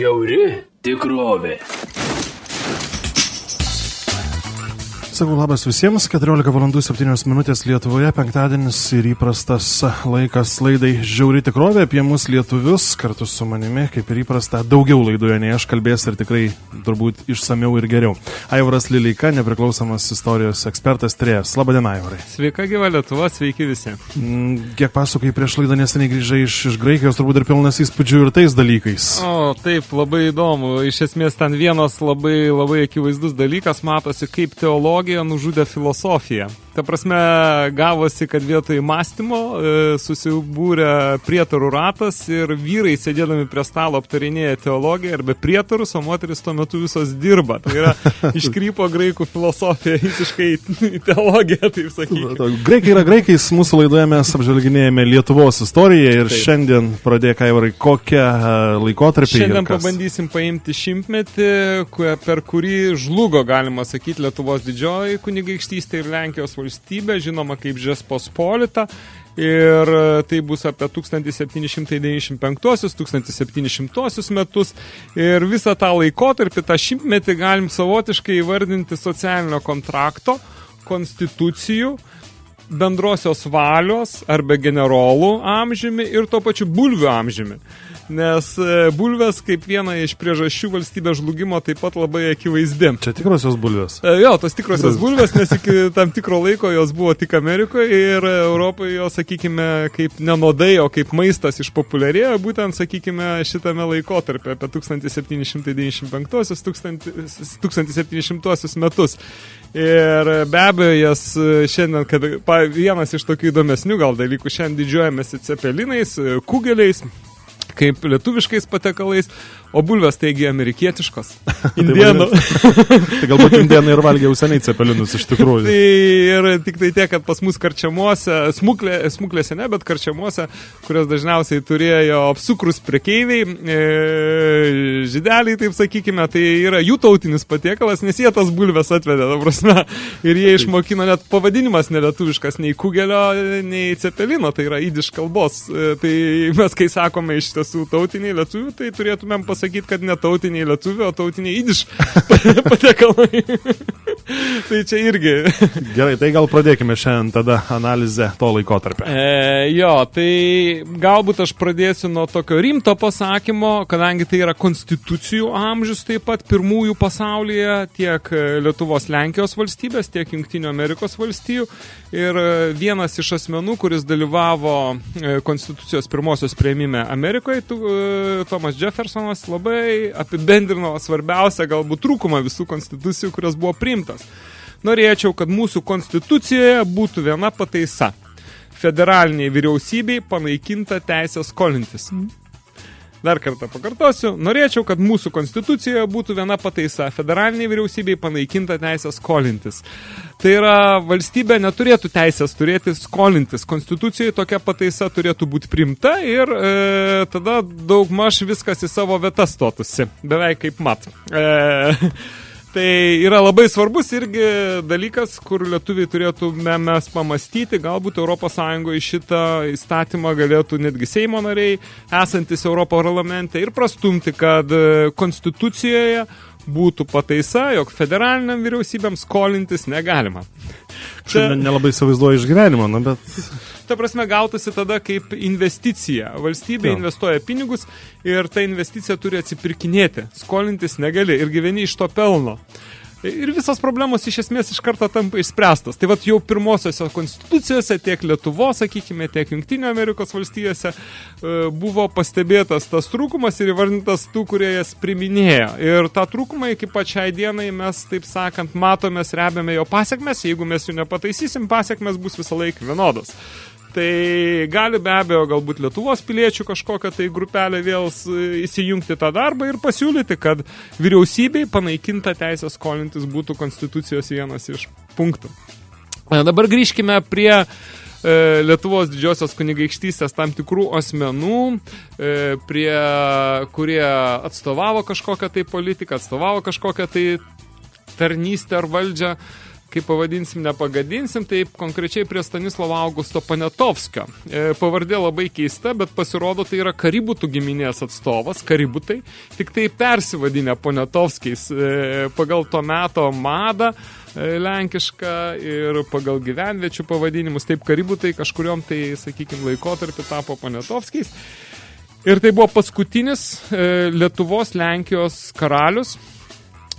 Žiauri tikrovė. Sakau labas visiems, 14 valandų 7 minutės Lietuvoje, penktadienis ir įprastas laikas laidai Žiauri tikrovė apie mus lietuvius, kartu su manimi, kaip ir įprasta, daugiau laidoje nei aš kalbės ir tikrai turbūt išsameu ir geriau. Aivaras Lileika, nepriklausomas istorijos ekspertas Trėjas. Labadiena, Aivarai. Sveika gyva Lietuva, sveiki visi. Mm, Kiek pasakai prieš laidą neseniai grįžai iš, iš Graikijos, turbūt ir pilnas įspūdžių ir tais dalykais. O, taip, labai įdomu. Iš esmės ten vienas labai, labai akivaizdus dalykas matosi, kaip teologija nužudė filosofiją. Ta prasme, gavosi, kad vietoj mąstymo e, susibūrė prietarų ratas ir vyrai sėdėdami prie stalo aptarinėja teologiją arba prietarus, o moteris tuo metu visos dirba. Tai yra iškrypo graikų filosofija visiškai į teologiją, taip sakyti. Graikai yra graikais, mūsų laidoje mes apžvelginėjame Lietuvos istoriją ir Taip. šiandien pradėk, Aivarai, kokią e, laikotarpį Šiandien pabandysim paimti šimtmetį, per kurį žlugo, galima sakyti, Lietuvos didžioji kunigaikštystė ir Lenkijos valstybė, žinoma kaip Žespospolita. Ir e, tai bus apie 1795-1700 metus. Ir visą tą laikotarpį, tą šimtmetį galim savotiškai įvardinti socialinio kontrakto, konstitucijų, bendrosios valios arba generolų amžiumi ir tuo pačiu bulvių amžiumi. Nes e, bulvės kaip viena iš priežasčių valstybės žlugimo taip pat labai akivaizdi. Čia tikrosios bulvės. E, Jo, tos tikrosios bulvės, nes iki tam tikro laiko jos buvo tik Amerikoje ir Europoje jos, sakykime, kaip nenodai, o kaip maistas išpopuliarėjo, būtent, sakykime, šitame laikotarpio apie 1795-1700 metus. Ir be abejo, jas e, šiandien, kad pa, vienas iš tokių įdomesnių gal dalykų, šiandien didžiuojamės cepelinais, e, kugeliais, kaip lietuviškais patekalais, o bulvės taigi amerikietiškos. Indienų. Tai galbūt indėnai ir valgė jau seniai cepelinus iš tikrųjų. Tai ir tik tai tiek, kad pas mus karčiamuose, smuklė, smuklėse ne, bet karčiamuose, kurias dažniausiai turėjo apsukrus prekeiviai, e, žydeliai, taip sakykime, tai yra jų tautinis patiekalas, nes jie tas bulves atvedė, ta prasme, ir jie išmokino net pavadinimas nelietuviškas, nei kugelio, nei cepelino, tai yra idiš kalbos. E, tai mes, kai sakome iš tiesų tautiniai lietuvių, tai turėtumėm pasakyti, kad ne tautiniai lietuvių, o tautiniai idiš patiekalai. tai čia irgi. Gerai, tai gal pradėkime šiandien tada analizę to laikotarpio. E, jo, tai galbūt aš pradėsiu nuo tokio rimto pasakymo, kadangi tai yra konstitucijų amžius taip pat pirmųjų pasaulyje tiek Lietuvos Lenkijos valstybės, tiek Junktinių Amerikos valstijų. Ir vienas iš asmenų, kuris dalyvavo e, konstitucijos pirmosios prieimime Amerikoje, tu, e, Jeffersonas, labai apibendrino svarbiausią galbūt trūkumą visų konstitucijų, kurios buvo priimtas. Norėčiau, kad mūsų konstitucijoje būtų viena pataisa. Federaliniai vyriausybei panaikinta teisė skolintis. Dar kartą pakartosiu. Norėčiau, kad mūsų konstitucijoje būtų viena pataisa. Federaliniai vyriausybei panaikinta teisė skolintis. Tai yra, valstybė neturėtų teisės turėti skolintis. Konstitucijoje tokia pataisa turėtų būti primta ir e, tada daug maž viskas į savo vietas stotųsi. Beveik kaip mat. E, Tai yra labai svarbus irgi dalykas, kur lietuviai turėtume mes pamastyti, galbūt ES šitą įstatymą galėtų netgi Seimo nariai, esantis Europo parlamente ir prastumti, kad e, konstitucijoje būtų pataisa, jog federaliniam vyriausybėm skolintis negalima. Čia ne- nelabai įsivaizduoju iš gyvenimo, na, bet Ta prasme, gautųsi tada kaip investicija. Valstybė Jo. investuoja pinigus ir ta investicija turi atsipirkinėti. Skolintis negali ir gyveni iš to pelno. Ir visos problemos iš esmės iš karto tampa išspręstos. Tai vat jau pirmosiose konstitucijose, tiek Lietuvo, sakykime, tiek Junktinio Amerikos valstijose e, buvo pastebėtas tas trūkumas ir įvardintas tų, kurie jas priminėjo. Ir tą trūkumą iki pačiai dienai mes, taip sakant, matome, rebiame jo pasiekmes. Jeigu mes jų nepataisysim, pasiekmes bus visą laiką vienodos. Tai gali be abejo galbūt Lietuvos piliečių kažkokią tai grupelę vėl įsijungti tą darbą ir pasiūlyti, kad vyriausybei panaikinta teisė skolintis būtų konstitucijos vienas iš punktų. E, Dabar grįžkime prie e, Lietuvos didžiosios kunigaikštystės tam tikrų asmenų, e, prie, kurie atstovavo kažkokią tai politiką, atstovavo kažkokią tai tarnystę ar valdžią. Kaip pavadinsim, nepagadinsim, tai konkrečiai prie Stanislovo Augusto Panetovskio. E, pavardė labai keista, bet pasirodo tai yra Kaributų giminės atstovas, Kaributai, tik tai persivadinę Panetovskiais e, pagal to meto madą e, lenkišką ir pagal gyvenviečių pavadinimus, taip Kaributai kažkuriom tai, sakykime, laikotarpį tapo Panetovskiais. Ir tai buvo paskutinis Lietuvos Lenkijos karalius,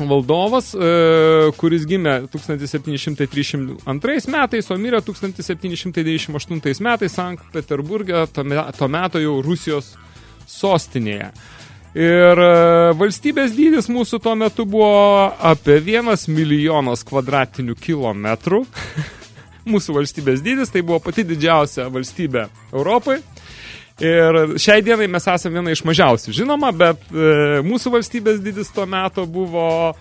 valdovas, e, kuris gimė 1732 metais, o mirė 1798 metais Sankt Peterburgė, to meto jau Rusijos sostinėje. Ir e, valstybės dydis mūsų tuo metu buvo apie 1 milijonas kvadratinių kilometrų. mūsų valstybės dydis, tai buvo pati didžiausia valstybė Europai. Ir šiai dienai mes esame viena iš mažiausių, žinoma, bet e, mūsų valstybės dydis tuo metu buvo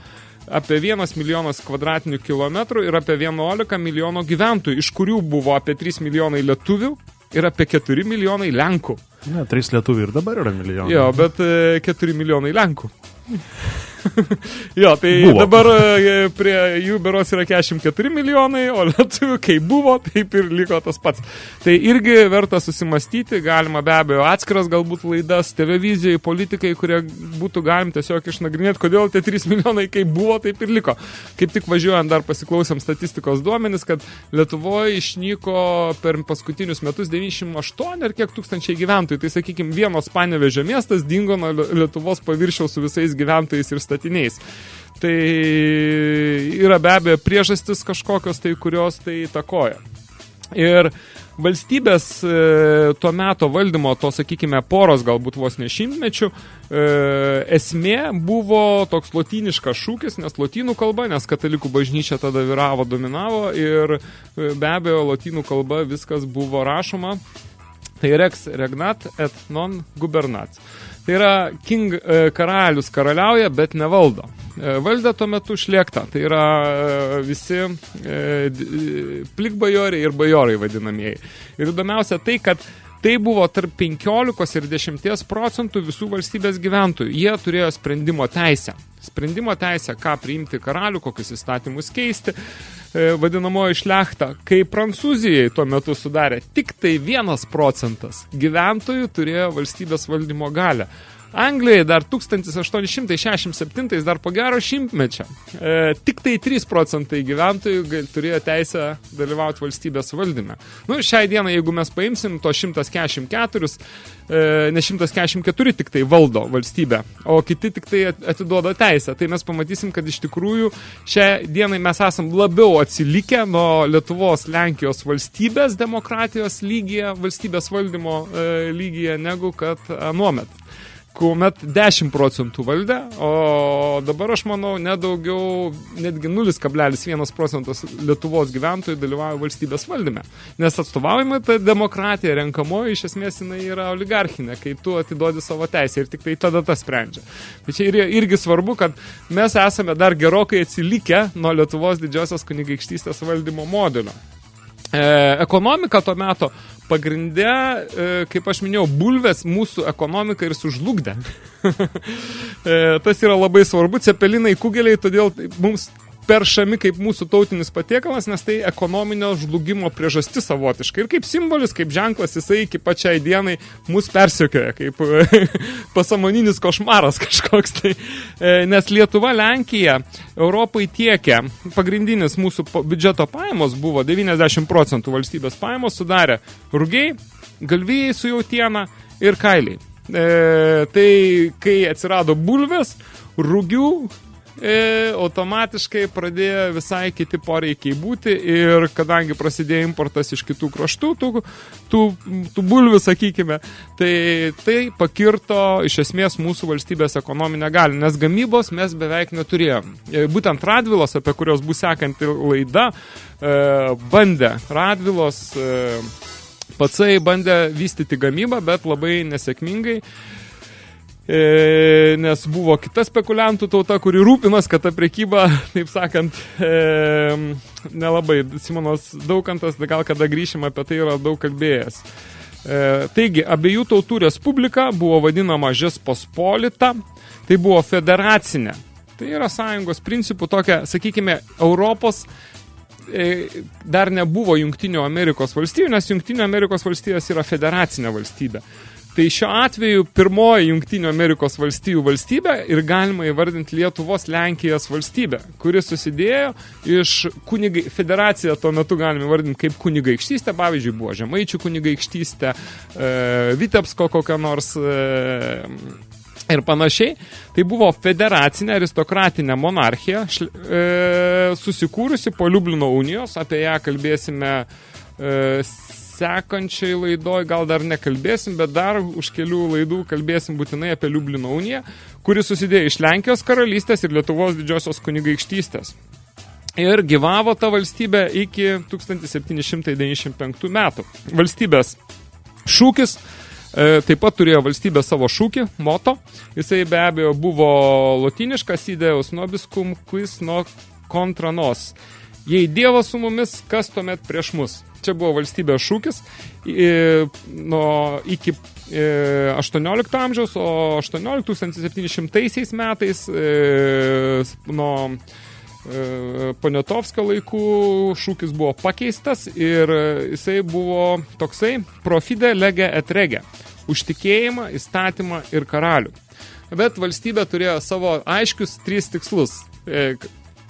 apie 1 milijonas kvadratinių kilometrų ir apie 11 milijono gyventojų, iš kurių buvo apie 3 milijonai lietuvių ir apie 4 milijonai lenkų. Ne, 3 lietuvių ir dabar yra milijonai. Jo, bet 4 e, milijonai lenkų. Jo, tai buvo. dabar e, prie jų beros yra 44 milijonai, o lietuvių, kai buvo, taip ir liko tas pats. Tai irgi verta susimastyti, galima be abejo atskiras galbūt laidas, televizijai, politikai, kurie būtų galim tiesiog išnagrinėti, kodėl tie 3 milijonai kaip buvo, taip ir liko. Kaip tik važiuojant dar pasiklausėm statistikos duomenis, kad Lietuvoje išnyko per paskutinius metus 98 ar kiek tūkstančiai gyventojų. Tai sakykime, vienos Panevežio miestas dingo nuo Lietuvos paviršiaus su visais gyventojais ir statiniais. Tai yra be abejo priežastis kažkokios, tai kurios tai takoja. Ir valstybės e, tuo meto valdymo, to sakykime, poros galbūt vos ne šimtmečių, e, esmė buvo toks lotyniškas šūkis, nes lotynų kalba, nes katalikų bažnyčia tada vyravo, dominavo ir e, be abejo lotynų kalba viskas buvo rašoma. Tai rex regnat et non gubernat. Tai yra king e, karalius karaliauja, bet nevaldo. E, valdė tuo metu šliekta. Tai yra e, visi plikbajoriai ir bajorai vadinamieji. Ir įdomiausia tai, kad Tai buvo tarp 15 ir 10 procentų visų valstybės gyventojų. Jie turėjo sprendimo teisę. Sprendimo teisę, ką priimti karalių, kokius įstatymus keisti, e, vadinamoji šlechta. Kai Prancūzijai tuo metu sudarė tik tai 1 procentas gyventojų turėjo valstybės valdymo galę. Anglijoje dar 1867, dar po gero šimtmečio, e, tik tai 3 procentai gyventojų turėjo teisę dalyvauti valstybės valdyme. Nu, šiai dienai, jeigu mes paimsim to 144, e, ne 144 tik tai valdo valstybę, o kiti tik tai atiduoda teisę, tai mes pamatysim, kad iš tikrųjų šiai dienai mes esam labiau atsilikę nuo Lietuvos, Lenkijos valstybės demokratijos lygyje, valstybės valdymo e, lygyje, negu kad anuomet kuomet 10 procentų valdė, o dabar aš manau nedaugiau, netgi 0,1 procentas Lietuvos gyventojų dalyvauja valstybės valdyme. Nes atstovaujama ta demokratija renkamoji iš esmės jinai yra oligarchinė, kai tu atiduodi savo teisę ir tik tai tada tas sprendžia. Tai čia ir, irgi svarbu, kad mes esame dar gerokai atsilikę nuo Lietuvos didžiosios kunigaikštystės valdymo modelio. E, ekonomika to meto pagrinde, e, kaip aš minėjau, bulvės mūsų ekonomiką ir sužlugdė. e, tas yra labai svarbu, cepelinai kugeliai, todėl mums peršami kaip mūsų tautinis patiekalas, nes tai ekonominio žlugimo priežastis savotiškai. Ir kaip simbolis, kaip ženklas, jisai iki pačiai dienai mus persiokioja, kaip pasamoninis košmaras kažkoks. Tai, e, nes Lietuva, Lenkija Europai tiekia, pagrindinis mūsų biudžeto pajamos buvo 90 procentų valstybės pajamos sudarė rugiai, galvijai su jautiena ir kailiai. E, tai kai atsirado bulvės, rugių e, automatiškai pradėjo visai kiti poreikiai būti ir kadangi prasidėjo importas iš kitų kraštų, tų, tų, tų bulvių, sakykime, tai tai pakirto iš esmės mūsų valstybės ekonominę galį, nes gamybos mes beveik neturėjom. E, būtent Radvilos, apie kurios bus sekanti laida, e, bandė Radvilos e, patsai bandė vystyti gamybą, bet labai nesėkmingai e, nes buvo kita spekuliantų tauta, kuri rūpinas, kad ta prekyba, taip sakant, e, nelabai. Simonas Daukantas, gal kada grįšim apie tai yra daug kalbėjęs. E, taigi, abiejų tautų respublika buvo vadinama Žespospolita, tai buvo federacinė. Tai yra sąjungos principų tokia, sakykime, Europos e, dar nebuvo Jungtinių Amerikos valstybių, nes Jungtinių Amerikos valstijos yra federacinė valstybė. Tai šiuo atveju pirmoji Jungtinių Amerikos valstijų valstybė ir galima įvardinti Lietuvos Lenkijos valstybę, kuri susidėjo iš kunigai, federaciją tuo metu galime įvardinti kaip kunigaikštystė, pavyzdžiui, buvo Žemaičių kunigaikštystė, e, Vitebsko kokia nors e, ir panašiai. Tai buvo federacinė aristokratinė monarchija, šl, e, susikūrusi po Liublino unijos, apie ją kalbėsime e, sekančiai laidoj, gal dar nekalbėsim, bet dar už kelių laidų kalbėsim būtinai apie Liublino uniją, kuri susidėjo iš Lenkijos karalystės ir Lietuvos didžiosios kunigaikštystės. Ir gyvavo ta valstybė iki 1795 metų. Valstybės šūkis E, taip pat turėjo valstybė savo šūkį, moto. Jisai be abejo buvo lotiniškas ideus nobiscum quis no contra nos. Jei Dievas su mumis, kas tuomet prieš mus? Čia buvo valstybės šūkis nuo iki 18 e, amžiaus, o 18 1700 metais e, nuo Poniatovskio laikų šūkis buvo pakeistas ir jisai buvo toksai profide lege et rege už tikėjimą, įstatymą ir karalių. Bet valstybė turėjo savo aiškius trys tikslus. E,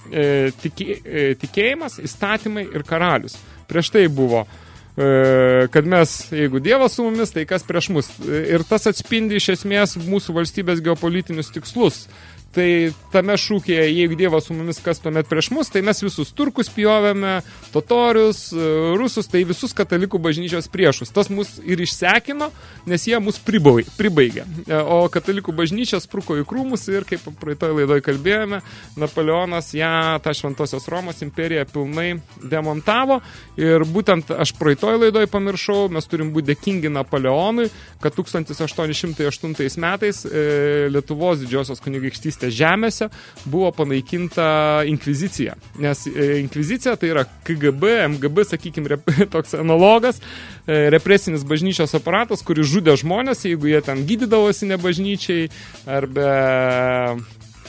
e, tikė, e, tikėjimas, įstatymai ir karalius. Prieš tai buvo e, kad mes, jeigu Dievas su mumis, tai kas prieš mus. Ir tas atspindi iš esmės mūsų valstybės geopolitinius tikslus. Tai tame šūkėje, jeigu Dievas su mumis, kas tuomet prieš mus, tai mes visus turkus pjovėme, totorius, e, rusus, tai visus katalikų bažnyčios priešus. Tas mus ir išsekino, nes jie mus pribaigė. E, o katalikų bažnyčia spruko į krūmus ir, kaip praeitoj laidoj kalbėjome, Napoleonas ją, tą Šventosios Romos imperiją pilnai demontavo. Ir būtent aš praeitoj laidoj pamiršau, mes turim būti dėkingi Napoleonui, kad 1808 metais e, Lietuvos didžiosios kunigaikštystės karalystės žemėse buvo panaikinta inkvizicija. Nes e, inkvizicija tai yra KGB, MGB, sakykime, toks analogas, e, represinis bažnyčios aparatas, kuris žudė žmonės, jeigu jie ten gydydavosi ne bažnyčiai, arba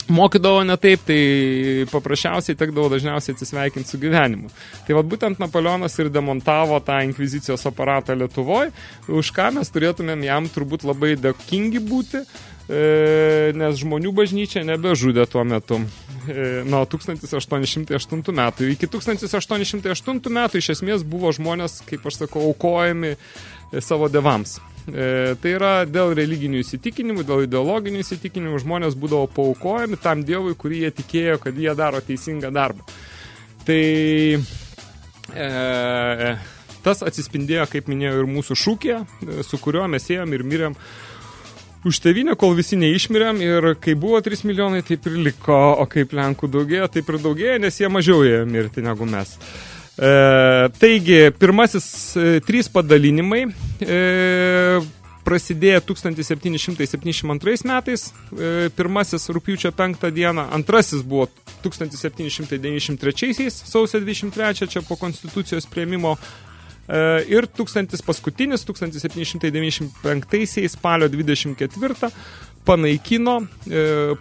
mokydavo ne taip, tai paprasčiausiai tekdavo dažniausiai atsisveikinti su gyvenimu. Tai vad būtent Napoleonas ir demontavo tą inkvizicijos aparatą Lietuvoje, už ką mes turėtumėm jam turbūt labai dėkingi būti, e, nes žmonių bažnyčia nebežudė tuo metu. E, nuo 1808 metų. Iki 1808 metų iš esmės buvo žmonės, kaip aš sakau, aukojami e, savo devams. E, tai yra dėl religinių įsitikinimų, dėl ideologinių įsitikinimų žmonės būdavo paukojami tam dievui, kurį jie tikėjo, kad jie daro teisingą darbą. Tai e, tas atsispindėjo, kaip minėjau, ir mūsų šūkė, e, su kuriuo mes ėjom ir mirėm už tevinę, kol visi neišmirėm ir kai buvo 3 milijonai, taip ir liko, o kaip Lenkų daugėjo, taip ir daugėjo, nes jie mažiau ėjo mirti negu mes. E, taigi, pirmasis e, trys padalinimai e, prasidėjo 1772 metais, e, pirmasis rūpiučio 5 dieną, antrasis buvo 1793 sausio 23 čia po konstitucijos prieimimo ir tūkstantis paskutinis, 1795 spalio 24 panaikino e,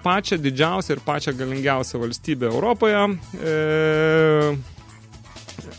pačią didžiausią ir pačią galingiausią valstybę Europoje. E,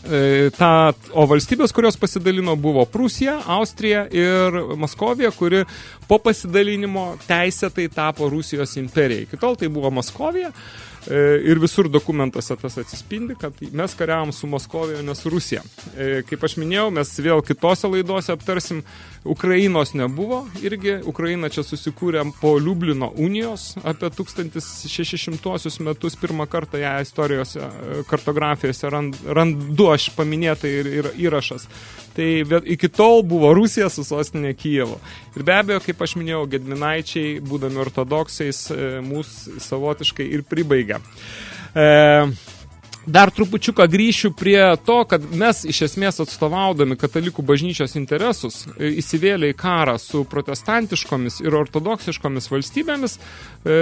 e, ta, o valstybės, kurios pasidalino, buvo Prūsija, Austrija ir Maskovija, kuri po pasidalinimo teisėtai tapo Rusijos imperija. Iki tol tai buvo Maskovija. E, ir visur dokumentuose tas atsispindi, kad mes kariavom su Moskovija, ne su Rusija. E, kaip aš minėjau, mes vėl kitose laidose aptarsim, Ukrainos nebuvo, irgi Ukraina čia susikūrė po Liublino unijos apie 1600 metus pirmą kartą ją istorijos e, kartografijose rand, randu aš paminėtai ir, ir įrašas. Tai iki tol buvo Rusija su sostinė Kijevo. Ir be abejo, kaip aš minėjau, Gedminaičiai, būdami ortodoksais, mūsų savotiškai ir pribaigė. E, dar trupučiuką grįšiu prie to, kad mes iš esmės atstovaudami katalikų bažnyčios interesus e, įsivėlė į karą su protestantiškomis ir ortodoksiškomis valstybėmis, e,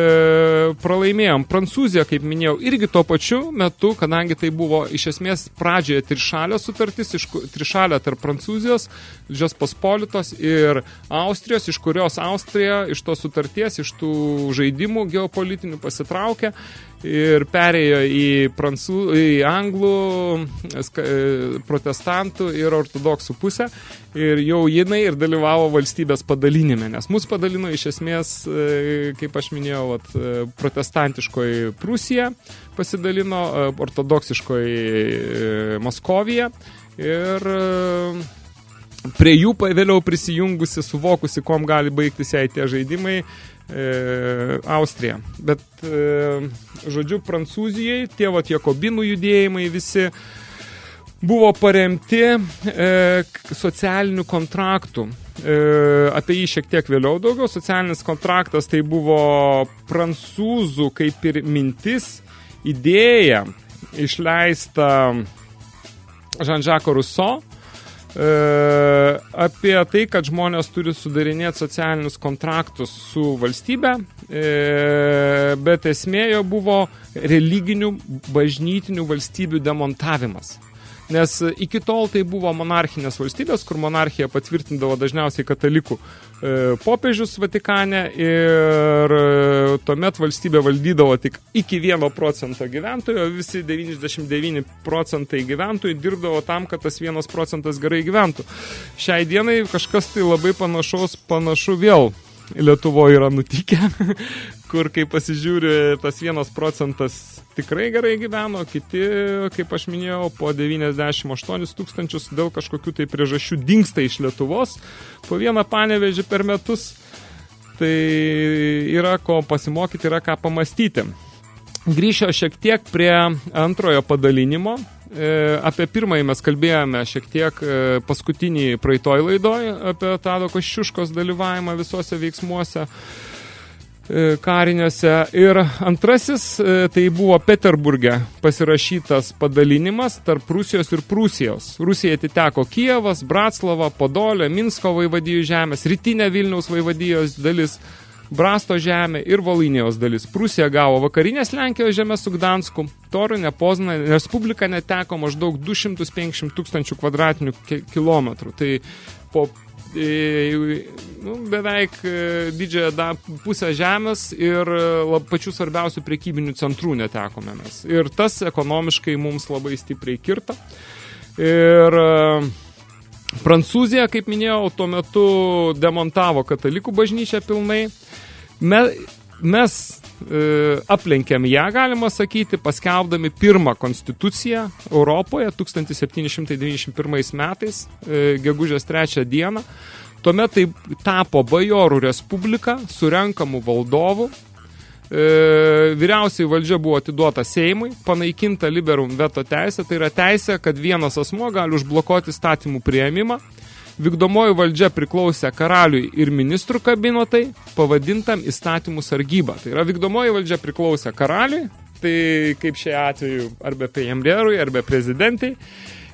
pralaimėjom. Prancūzija, kaip minėjau, irgi tuo pačiu metu, kadangi tai buvo iš esmės pradžioje trišalė sutartis, iš, trišalė tarp Prancūzijos, Džios Pospolitos ir Austrijos, iš kurios Austrija iš tos sutarties, iš tų žaidimų geopolitinių pasitraukė ir perėjo į, prancū, į anglų, ska, protestantų ir ortodoksų pusę. Ir jau jinai ir dalyvavo valstybės padalinime, nes mus padalino iš esmės, kaip aš minėjau, vat, protestantiškoji Prūsija pasidalino, ortodoksiškoji Maskovija ir prie jų vėliau prisijungusi, suvokusi, kom gali baigtis jai tie žaidimai, e, Austrija. Bet, e, žodžiu, Prancūzijai, tie vat jakobinų judėjimai visi buvo paremti e, socialinių kontraktų. E, apie jį šiek tiek vėliau daugiau. Socialinis kontraktas tai buvo prancūzų kaip ir mintis, idėja išleista Rousseau, e, apie tai, kad žmonės turi sudarinėti socialinius kontraktus su valstybe, e, bet esmė jo buvo religinių bažnytinių valstybių demontavimas. Nes iki tol tai buvo monarchinės valstybės, kur monarchija patvirtindavo dažniausiai katalikų e, popiežius Vatikane ir e, tuomet valstybė valdydavo tik iki 1 procento gyventojų, o visi 99 procentai gyventojų dirbdavo tam, kad tas 1 procentas gerai gyventų. Šiai dienai kažkas tai labai panašaus, panašu vėl Lietuvoje yra nutikę, kur kai pasižiūri, tas vienas procentas tikrai gerai gyveno, kiti, kaip aš minėjau, po 98 tūkstančius dėl kažkokių tai priežasčių dinksta iš Lietuvos, po vieną panevežį per metus, tai yra ko pasimokyti, yra ką pamastyti. Grįšiu šiek tiek prie antrojo padalinimo. E, apie pirmąjį mes kalbėjome šiek tiek e, paskutinį praeitoj laidoj apie Tado Koščiuškos dalyvavimą visuose veiksmuose kariniuose. Ir antrasis tai buvo Peterburge pasirašytas padalinimas tarp Rusijos ir Prūsijos. Rusija atiteko Kijevas, Bratslava, Podolė, Minsko vaivadijų žemės, rytinė Vilniaus vaivadijos dalis – Brasto žemė ir Volynijos dalis. Prūsija gavo vakarinės Lenkijos žemės su Gdansku, Torinė, Pozna, Respublika neteko maždaug 250 tūkstančių kvadratinių kilometrų. Tai po e, nu, beveik e, didžiąją da, pusę žemės ir e, lab, pačių svarbiausių prekybinių centrų netekome mes. Ir tas ekonomiškai mums labai stipriai kirta. Ir Prancūzija, kaip minėjau, tuo metu demontavo katalikų bažnyčią pilnai. Me, mes e, aplenkėm ją, galima sakyti, paskelbdami pirmą konstituciją Europoje 1791 metais, e, gegužės trečią dieną. Tuomet tai tapo Bajorų Respublika, surenkamų valdovų, e, vyriausiai valdžia buvo atiduota Seimui, panaikinta liberum veto teisė, tai yra teisė, kad vienas asmuo gali užblokuoti statymų prieimimą, vykdomoji valdžia priklausė karaliui ir ministrų kabinotai, pavadintam įstatymų sargybą. Tai yra vykdomoji valdžia priklausė karaliui, tai kaip šie atveju arba premjerui, arba prezidentai,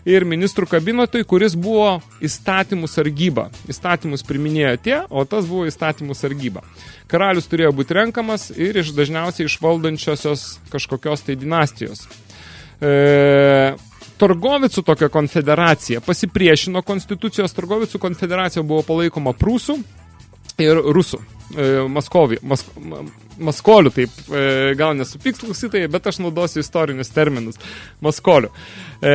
ir ministrų kabinotui, kuris buvo įstatymų sargyba. Įstatymus priminėjo tie, o tas buvo įstatymų sargyba. Karalius turėjo būti renkamas ir iš dažniausiai iš valdančiosios kažkokios tai dinastijos. E, Torgovicų tokia konfederacija pasipriešino konstitucijos. Torgovicų konfederacija buvo palaikoma prūsų ir rusų. E, Maskovi, Mask, maskolių, taip, e, gal nesupyks klausytojai, bet aš naudosiu istorinius terminus. Maskolių. E,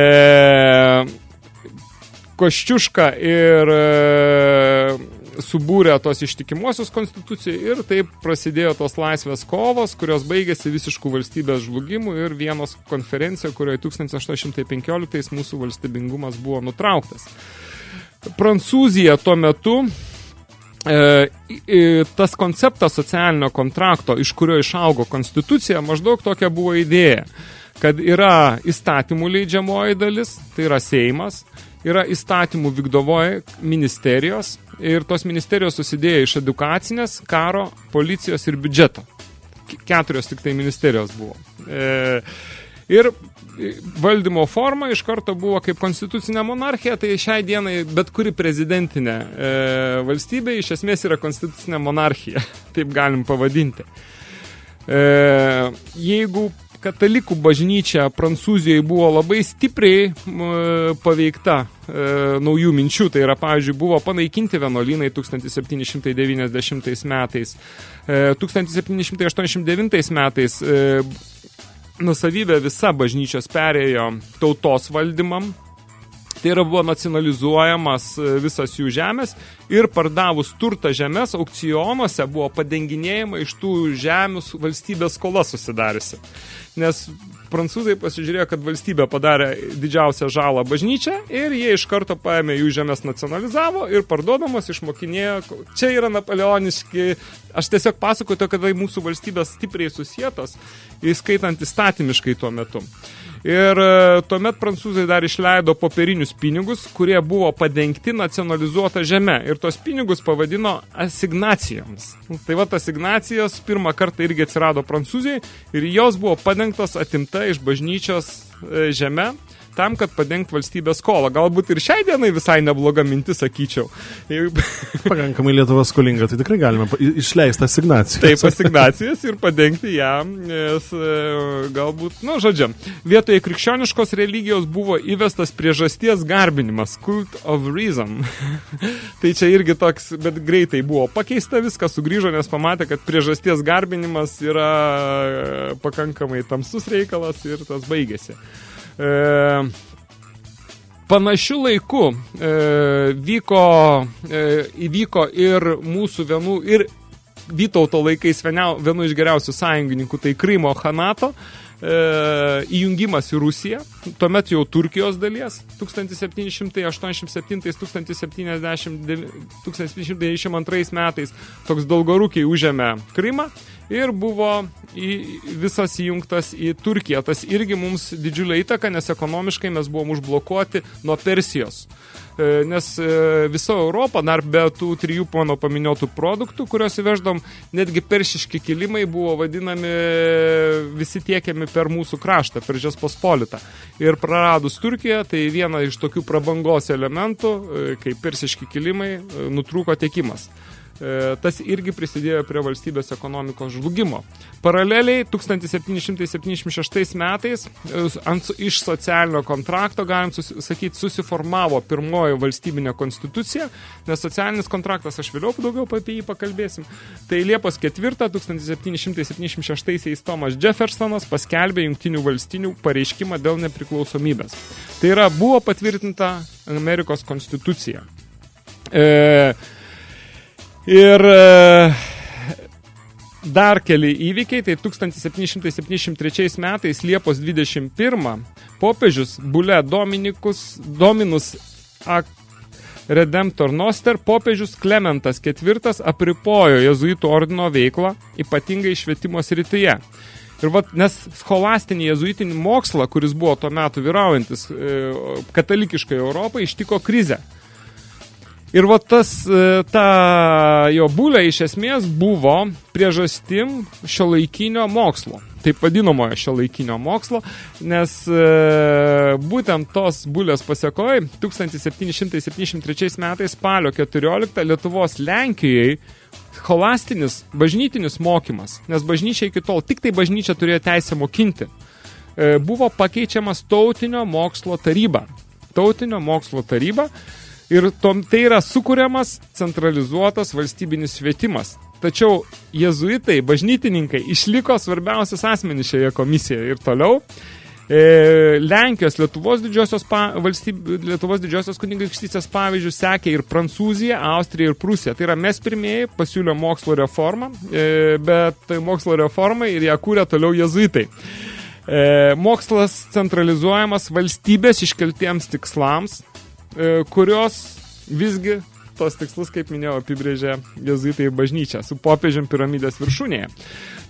Koščiuška ir e, subūrė tos ištikimuosius konstitucijai ir taip prasidėjo tos laisvės kovos, kurios baigėsi visiškų valstybės žlugimu ir vienos konferencija, kurioje 1815 mūsų valstybingumas buvo nutrauktas. Prancūzija tuo metu e, tas konceptas socialinio kontrakto, iš kurio išaugo konstitucija, maždaug tokia buvo idėja, kad yra įstatymų leidžiamoji dalis, tai yra Seimas, yra įstatymų vykdovoji ministerijos ir tos ministerijos susidėjo iš edukacinės, karo, policijos ir biudžeto. Keturios tik tai ministerijos buvo. E, ir valdymo forma iš karto buvo kaip konstitucinė monarchija, tai šiai dienai bet kuri prezidentinė e, valstybė iš esmės yra konstitucinė monarchija, taip galim pavadinti. E, jeigu katalikų bažnyčia Prancūzijoje buvo labai stipriai paveikta e, naujų minčių. Tai yra, pavyzdžiui, buvo panaikinti vienuolynai 1790 metais. E, 1789 metais e, nusavybė visa bažnyčios perėjo tautos valdymam, Tai yra buvo nacionalizuojamas e, visas jų žemės ir pardavus turtą žemės aukcionuose buvo padenginėjama iš tų žemių valstybės skola susidariusi. Nes prancūzai pasižiūrėjo, kad valstybė padarė didžiausią žalą bažnyčią ir jie iš karto paėmė jų žemės nacionalizavo ir parduodamos išmokinėjo. Čia yra napoleoniški, aš tiesiog pasakoju, kad tai mūsų valstybės stipriai susietos, įskaitant įstatymiškai tuo metu. Ir e, tuomet prancūzai dar išleido popierinius pinigus, kurie buvo padengti nacionalizuota žeme. Ir tos pinigus pavadino asignacijoms. Tai va, asignacijos pirmą kartą irgi atsirado prancūzijai ir jos buvo padengtos atimta iš bažnyčios e, žeme tam, kad padengt valstybės skolą. Galbūt ir šiai dienai visai nebloga mintis, sakyčiau. Pakankamai Lietuva skolinga, tai tikrai galime išleisti asignacijas. Taip, asignacijas ir padengti ją, nes e, galbūt, nu, žodžiu, vietoje krikščioniškos religijos buvo įvestas priežasties garbinimas, cult of reason. tai čia irgi toks, bet greitai buvo pakeista, viskas sugrįžo, nes pamatė, kad priežasties garbinimas yra pakankamai tamsus reikalas ir tas baigėsi. E, panašių laikų e, vyko, e, įvyko ir mūsų vienų, ir Vytauto laikais vienu iš geriausių sąjungininkų, tai Krymo Hanato, e, įjungimas į Rusiją, tuomet jau Turkijos dalies, 1787-1792 metais toks Dolgorukiai užėmė Krymą ir buvo į, visas įjungtas į Turkiją. Tas irgi mums didžiulė įtaka, nes ekonomiškai mes buvom užblokuoti nuo Persijos. E, nes e, visa Europa, dar be tų trijų mano paminėtų produktų, kuriuos įveždom, netgi peršiški kilimai buvo vadinami visi tiekiami per mūsų kraštą, per Žespospolitą. Ir praradus Turkiją, tai viena iš tokių prabangos elementų, e, kaip persiški kilimai, nutrūko tiekimas. E, tas irgi prisidėjo prie valstybės ekonomikos žlugimo. Paraleliai 1776 metais e, ant, iš socialinio kontrakto, galim sakyti, susiformavo pirmoji valstybinė konstitucija, nes socialinis kontraktas, aš vėliau daugiau apie jį pakalbėsim. Tai Liepos 4 1776 Tomas Jeffersonas paskelbė jungtinių valstinių pareiškimą dėl nepriklausomybės. Tai yra, buvo patvirtinta Amerikos konstitucija. E, Ir e, dar keli įvykiai, tai 1773 metais Liepos 21 popiežius Bule Dominikus, Dominus Ak Redemptor Noster popiežius Klementas IV apripojo jezuitų ordino veiklą, ypatingai švietimo srityje. Ir vat, nes scholastinį jezuitinį mokslą, kuris buvo tuo metu vyraujantis e, katalikiškai Europai, ištiko krizę. Ir va tas, e, ta jo būlė iš esmės buvo priežastim šio laikinio mokslo. Taip vadinamojo šio laikinio mokslo, nes e, būtent tos būlės pasiekoj 1773 metais spalio 14 Lietuvos Lenkijai holastinis bažnytinis mokymas, nes bažnyčia iki tol, tik tai bažnyčia turėjo teisę mokinti, e, buvo pakeičiamas tautinio mokslo taryba. Tautinio mokslo taryba, Ir tom, tai yra sukūriamas centralizuotas valstybinis švietimas. Tačiau jezuitai, bažnytininkai išliko svarbiausias asmenys šioje komisijoje ir toliau. E, Lenkijos, Lietuvos didžiosios, pa, valstyb, Lietuvos didžiosios kunigaikštystės pavyzdžių sekė ir Prancūzija, Austrija ir Prūsija. Tai yra mes pirmieji pasiūlė mokslo reformą, e, bet tai mokslo reformai ir ją kūrė toliau jezuitai. E, mokslas centralizuojamas valstybės iškeltiems tikslams, kurios visgi tos tikslus, kaip minėjau, apibrėžė jezuitai bažnyčia su popiežiam piramidės viršūnėje.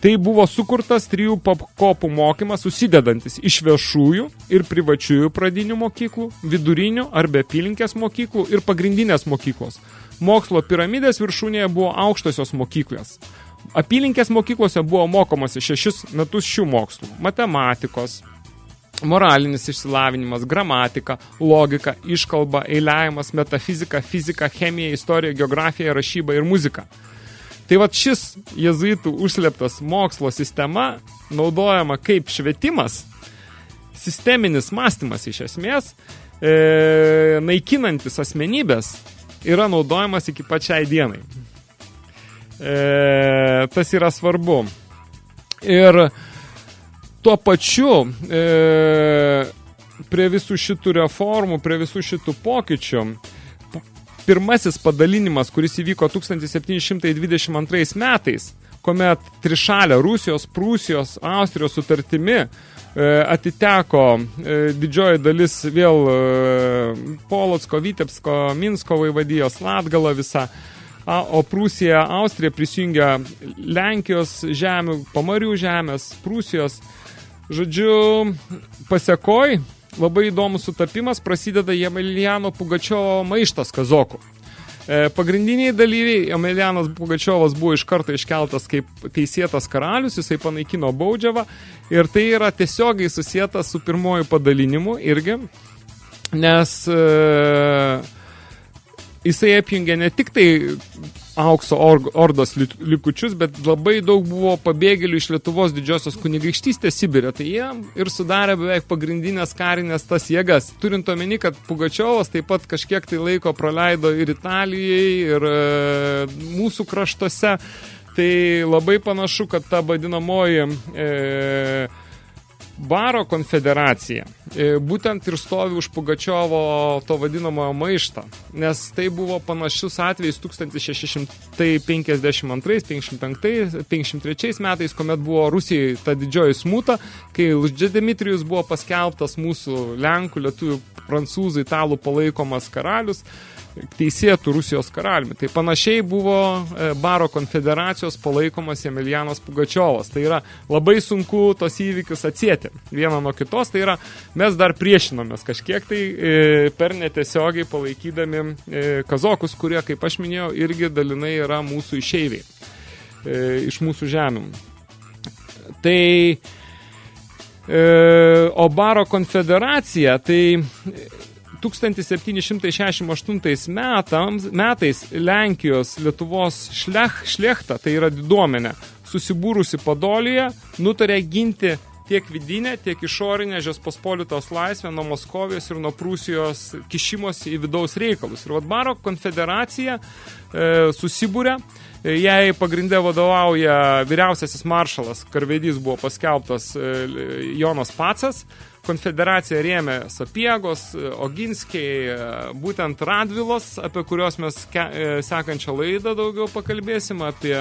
Tai buvo sukurtas trijų kopų mokymas, susidedantis iš viešųjų ir privačiųjų pradinių mokyklų, vidurinių arba apylinkės mokyklų ir pagrindinės mokyklos. Mokslo piramidės viršūnėje buvo aukštosios mokyklos. Apylinkės mokyklose buvo mokomasi šešis metus šių mokslų – matematikos, moralinis išsilavinimas, gramatika, logika, iškalba, eiliavimas, metafizika, fizika, chemija, istorija, geografija, rašyba ir muzika. Tai vat šis jezuitų užsleptas mokslo sistema naudojama kaip švietimas, sisteminis mąstymas iš esmės, e, naikinantis asmenybės, yra naudojamas iki pačiai dienai. E, tas yra svarbu. Ir tuo pačiu e, prie visų šitų reformų, prie visų šitų pokyčių, pirmasis padalinimas, kuris įvyko 1722 metais, kuomet trišalė Rusijos, Prūsijos, Austrijos sutartimi e, atiteko e, didžioji dalis vėl e, Polocko, Vitebsko, Minsko vaivadijos, Latgala visa, a, o Prūsija, Austrija prisijungia Lenkijos žemių, Pamarių žemės, Prūsijos. Žodžiu, pasiekoj, labai įdomus sutapimas, prasideda Jemeliano Pugačiovo maištas kazokų. E, pagrindiniai dalyviai, Emilianas Pugačiovas buvo iš karto iškeltas kaip teisėtas karalius, jisai panaikino baudžiavą ir tai yra tiesiogiai susijęta su pirmoju padalinimu irgi, nes e, jisai apjungė ne tik tai aukso or ordos likučius, bet labai daug buvo pabėgėlių iš Lietuvos didžiosios kunigaikštystės Sibirė. Tai jie ir sudarė beveik pagrindinės karinės tas jėgas. Turint omeny, kad Pugačiovas taip pat kažkiek tai laiko praleido ir Italijai, ir e, mūsų kraštuose. Tai labai panašu, kad ta vadinamoji e, Baro konfederacija e, būtent ir stovi už Pugačiovo to vadinamojo maištą, nes tai buvo panašius atvejais 1652-55-53 metais, kuomet buvo Rusijai ta didžioji smuta, kai Lždžedimitrijus buvo paskelbtas mūsų Lenkų, Lietuvių, Prancūzų, Italų palaikomas karalius, teisėtų Rusijos karaliumi. Tai panašiai buvo e, Baro konfederacijos palaikomas Emilianas Pugačiovas. Tai yra labai sunku tos įvykius atsėti vieną nuo kitos. Tai yra mes dar priešinomės kažkiek tai e, per netiesiogiai palaikydami e, kazokus, kurie, kaip aš minėjau, irgi dalinai yra mūsų išeiviai iš mūsų žemių. Tai o Baro konfederacija, tai 1768 metams, metais Lenkijos Lietuvos šlech, šlechta, tai yra diduomenė, susibūrusi Padolyje, nutarė ginti tiek vidinę, tiek išorinę Žespospolitos laisvę nuo Moskovijos ir nuo Prūsijos kišimosi į vidaus reikalus. Ir Vatbaro konfederacija e, susibūrė, e, jai pagrindė vadovauja vyriausiasis maršalas, karvedys buvo paskelbtas e, Jonas Pacas, konfederacija rėmė Sapiegos, Oginskiai, būtent Radvilos, apie kurios mes ke, e, sekančią laidą daugiau pakalbėsim, apie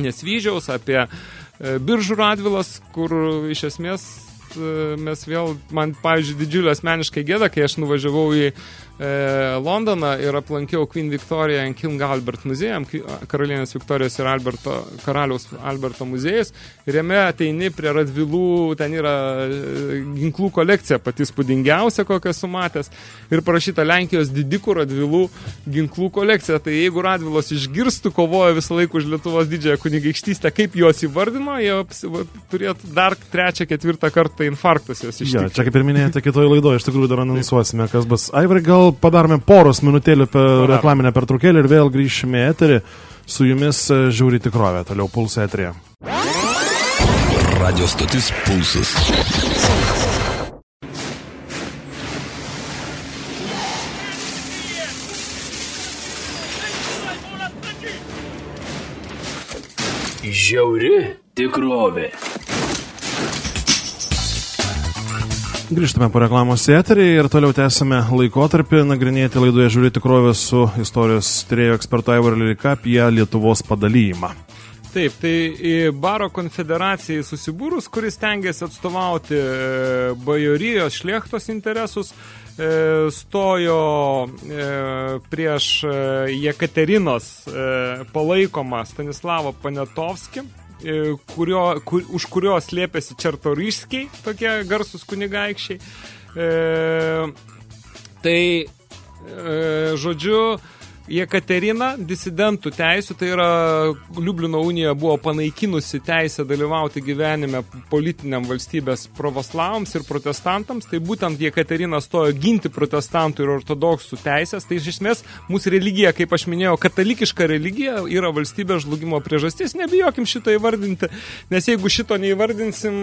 Nesvyžiaus, apie e, Biržų Radvilas, kur iš esmės e, mes vėl, man, pavyzdžiui, didžiulio asmeniškai gėda, kai aš nuvažiavau į e, Londoną ir aplankiau Queen Victoria and King Albert muziejum, karalienės Viktorijos ir Alberto, karaliaus Alberto muziejus, ir jame ateini prie Radvilų, ten yra e, ginklų kolekcija pati spūdingiausia, kokią sumatęs, ir parašyta Lenkijos didikų Radvilų ginklų kolekcija. Tai jeigu Radvilos išgirstų, kovoja visą laiką už Lietuvos didžiąją kunigaikštystę, kaip juos įvardino, jie turėtų dar trečią, ketvirtą kartą infarktas jos ištikti. Ja, čia kaip ir minėjote kitoje laidoje, iš tikrųjų dar anonsuosime, kas bus. Aivar, gal gal padarome poros minutėlių per reklaminę pertraukėlį ir vėl grįšime į eterį. Su jumis e, žiūri tikrovę, toliau pulsą eterį. Radio stotis pulsas. Žiauri tikrovė. Grįžtame po reklamos eterį ir toliau tęsime laikotarpį nagrinėti laidoje žiūrėti tikrovę su istorijos tyrėjo eksperto Aivar Lirika apie Lietuvos padalyjimą. Taip, tai Baro konfederacijai susibūrus, kuris tengiasi atstovauti e, bajorijos šlėchtos interesus, e, stojo e, prieš Jekaterinos palaikomą Stanislavą Panetovskį, kurio, kur, už kurio slėpėsi Čertoriškiai, tokie garsus kunigaikščiai. E, tai, e, žodžiu, Jekaterina disidentų teisų, tai yra Liublino unija buvo panaikinusi teisę dalyvauti gyvenime politiniam valstybės pravoslavams ir protestantams, tai būtent Jekaterina stojo ginti protestantų ir ortodoksų teisės, tai iš esmės mūsų religija, kaip aš minėjau, katalikiška religija yra valstybės žlugimo priežastis, nebijokim šito įvardinti, nes jeigu šito neįvardinsim,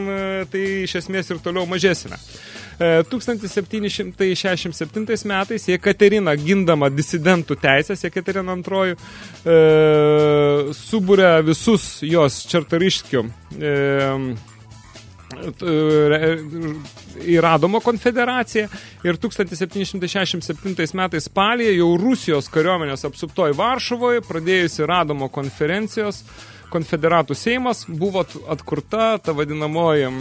tai iš esmės ir toliau mažėsime. 1767 metais Jekaterina gindama disidentų teisės, Jekaterina antroji, e, subūrė visus jos čartariškių e, į Radomo konfederaciją ir 1767 metais spalį jau Rusijos kariuomenės apsuptoj Varšuvoje pradėjusi Radomo konferencijos konfederatų Seimas buvo atkurta ta vadinamoji e,